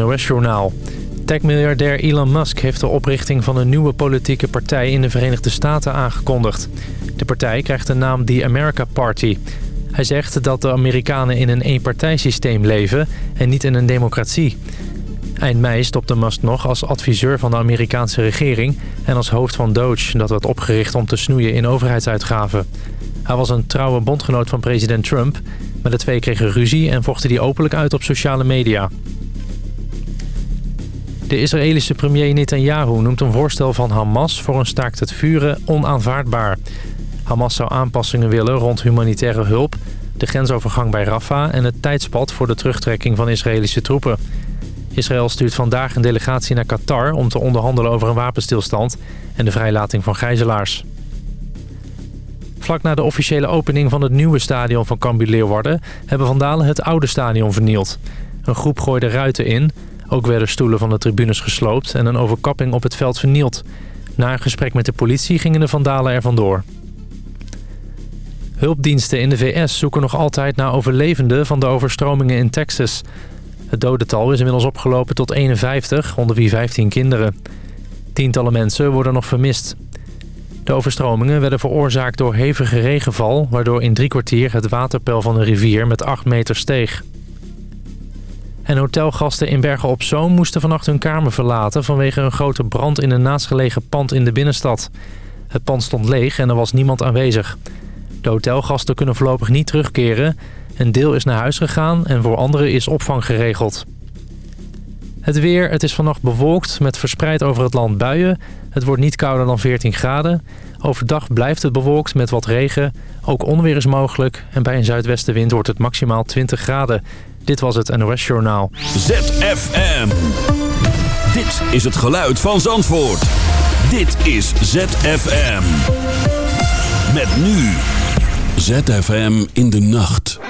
NOS-journaal. Tech-miljardair Elon Musk heeft de oprichting van een nieuwe politieke partij in de Verenigde Staten aangekondigd. De partij krijgt de naam The America Party. Hij zegt dat de Amerikanen in een eenpartijsysteem leven en niet in een democratie. Eind mei stopte Musk nog als adviseur van de Amerikaanse regering... en als hoofd van Doge, dat werd opgericht om te snoeien in overheidsuitgaven. Hij was een trouwe bondgenoot van president Trump... maar de twee kregen ruzie en vochten die openlijk uit op sociale media. De Israëlische premier Netanyahu noemt een voorstel van Hamas voor een staakt het vuren onaanvaardbaar. Hamas zou aanpassingen willen rond humanitaire hulp, de grensovergang bij Rafah en het tijdspad voor de terugtrekking van Israëlische troepen. Israël stuurt vandaag een delegatie naar Qatar om te onderhandelen over een wapenstilstand en de vrijlating van gijzelaars. Vlak na de officiële opening van het nieuwe stadion van Cambuur Leeuwarden hebben vandalen het oude stadion vernield. Een groep gooide ruiten in, ook werden stoelen van de tribunes gesloopt en een overkapping op het veld vernield. Na een gesprek met de politie gingen de vandalen er vandoor. Hulpdiensten in de VS zoeken nog altijd naar overlevenden van de overstromingen in Texas. Het dodental is inmiddels opgelopen tot 51, onder wie 15 kinderen. Tientallen mensen worden nog vermist. De overstromingen werden veroorzaakt door hevige regenval... waardoor in drie kwartier het waterpeil van de rivier met 8 meter steeg. En hotelgasten in Bergen op Zoom moesten vannacht hun kamer verlaten... vanwege een grote brand in een naastgelegen pand in de binnenstad. Het pand stond leeg en er was niemand aanwezig. De hotelgasten kunnen voorlopig niet terugkeren. Een deel is naar huis gegaan en voor anderen is opvang geregeld. Het weer, het is vannacht bewolkt met verspreid over het land buien. Het wordt niet kouder dan 14 graden. Overdag blijft het bewolkt met wat regen. Ook onweer is mogelijk. En bij een zuidwestenwind wordt het maximaal 20 graden. Dit was het NOS Journaal. ZFM. Dit is het geluid van Zandvoort. Dit is ZFM. Met nu. ZFM in de nacht.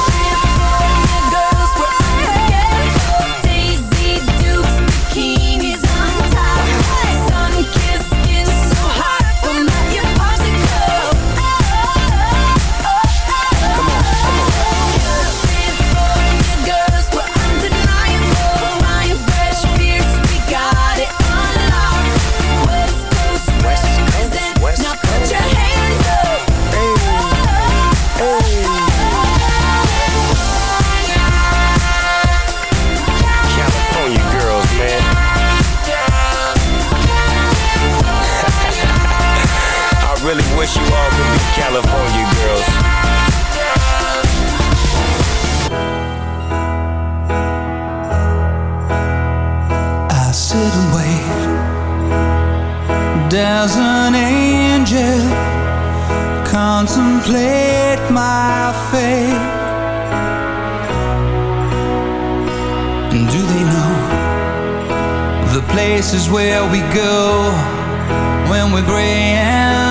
California girls. I sit and wait. There's an angel. Contemplate my fate. And do they know the places where we go when we're gray and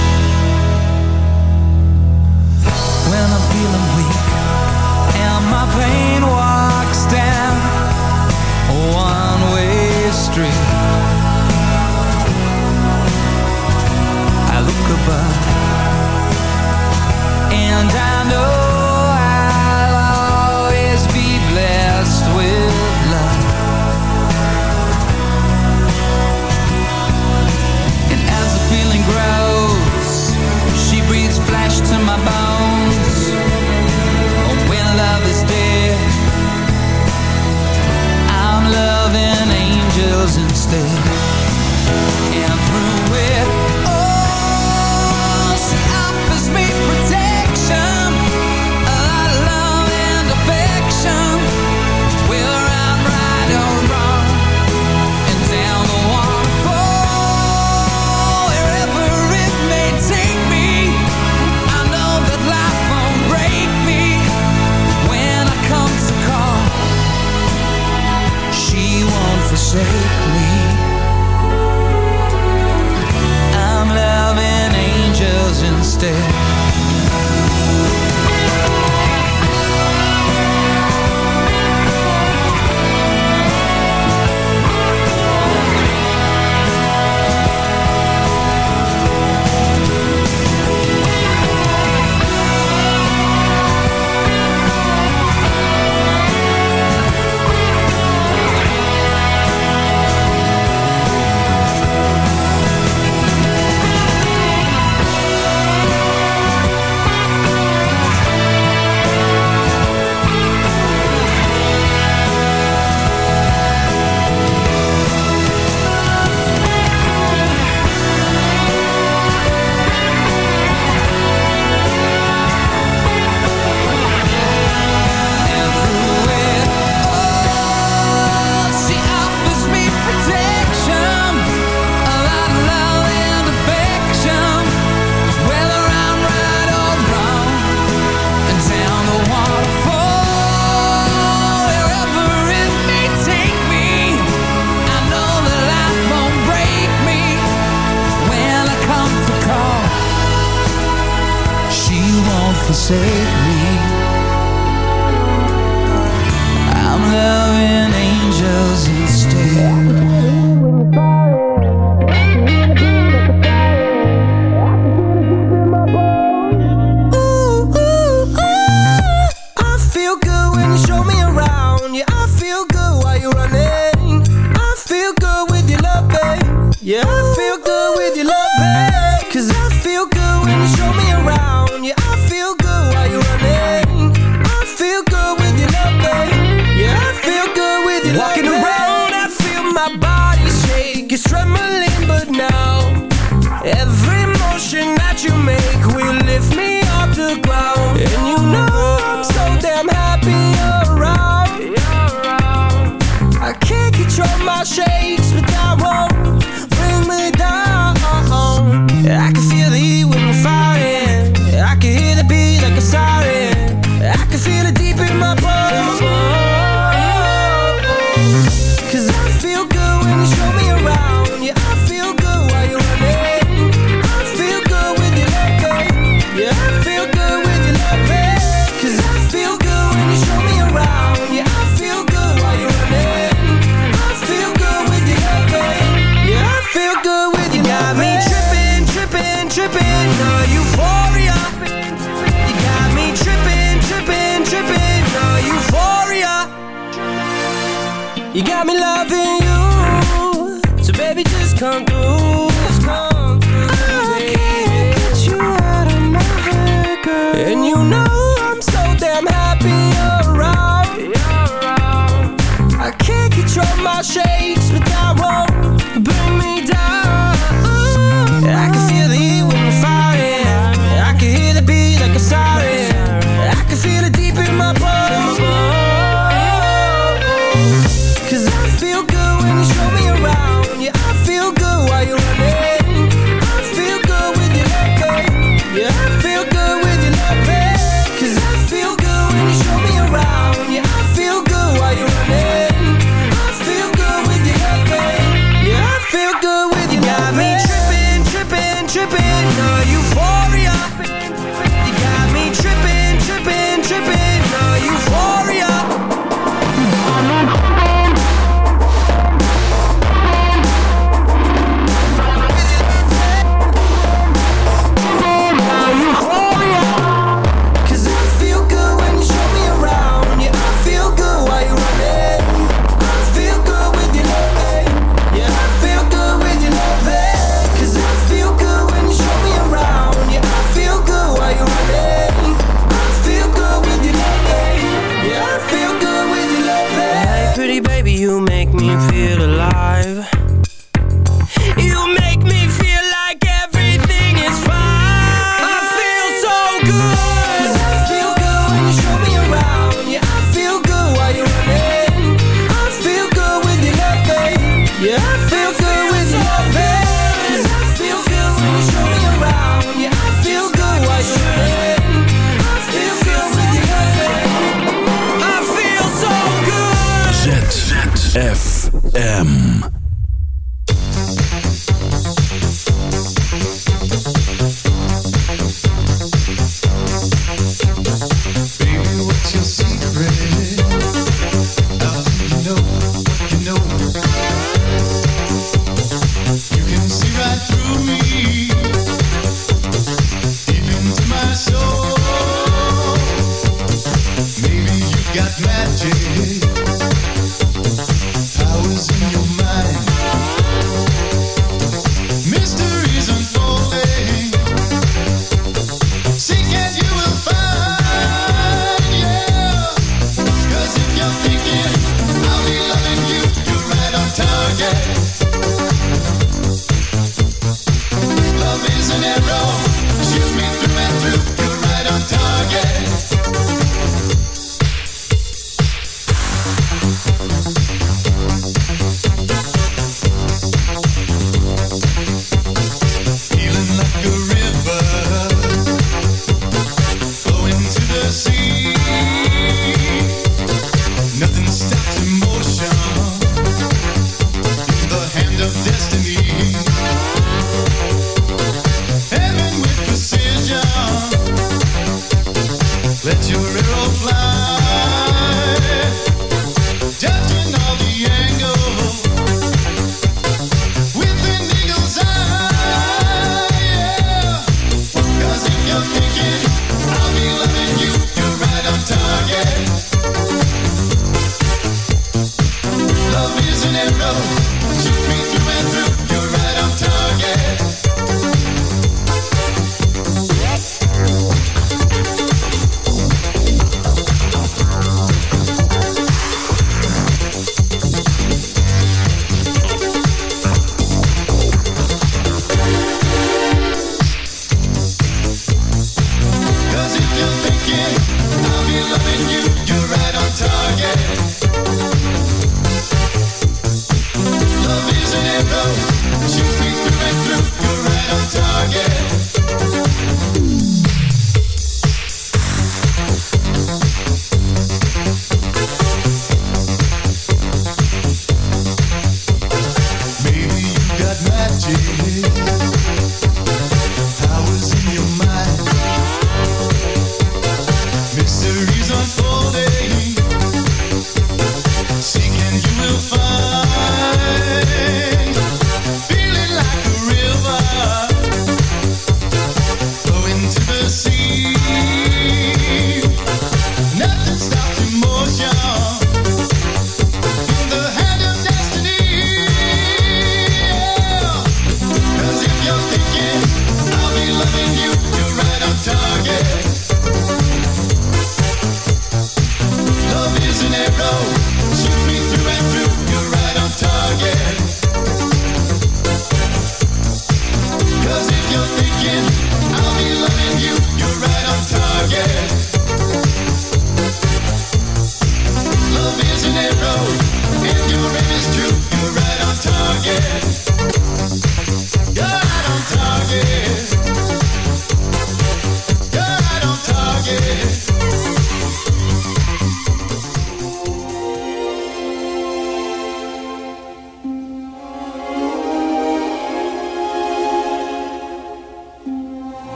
ZFM.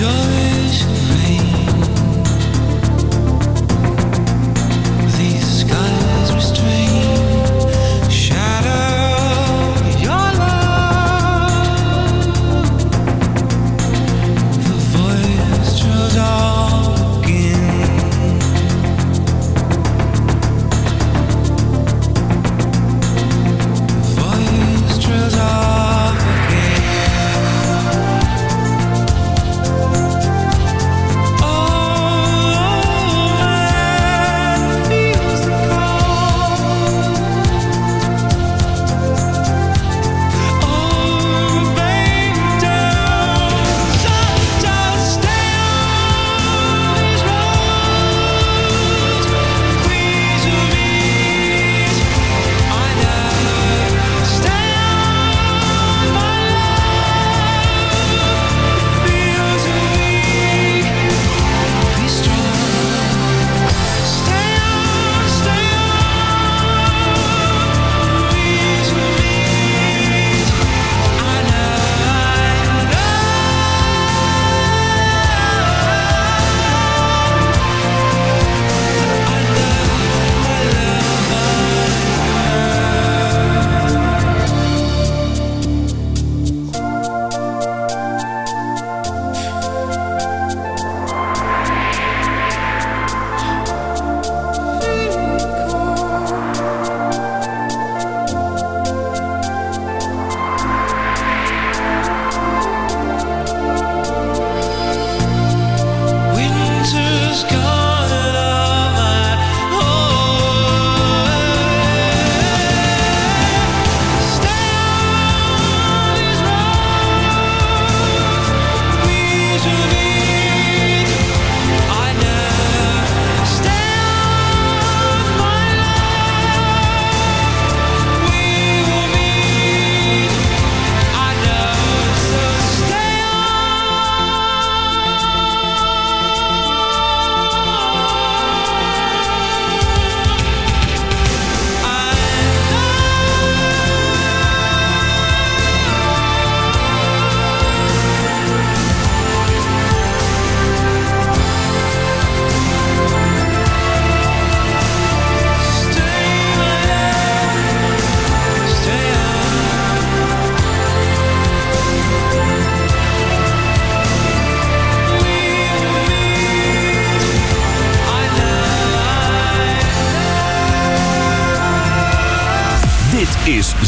just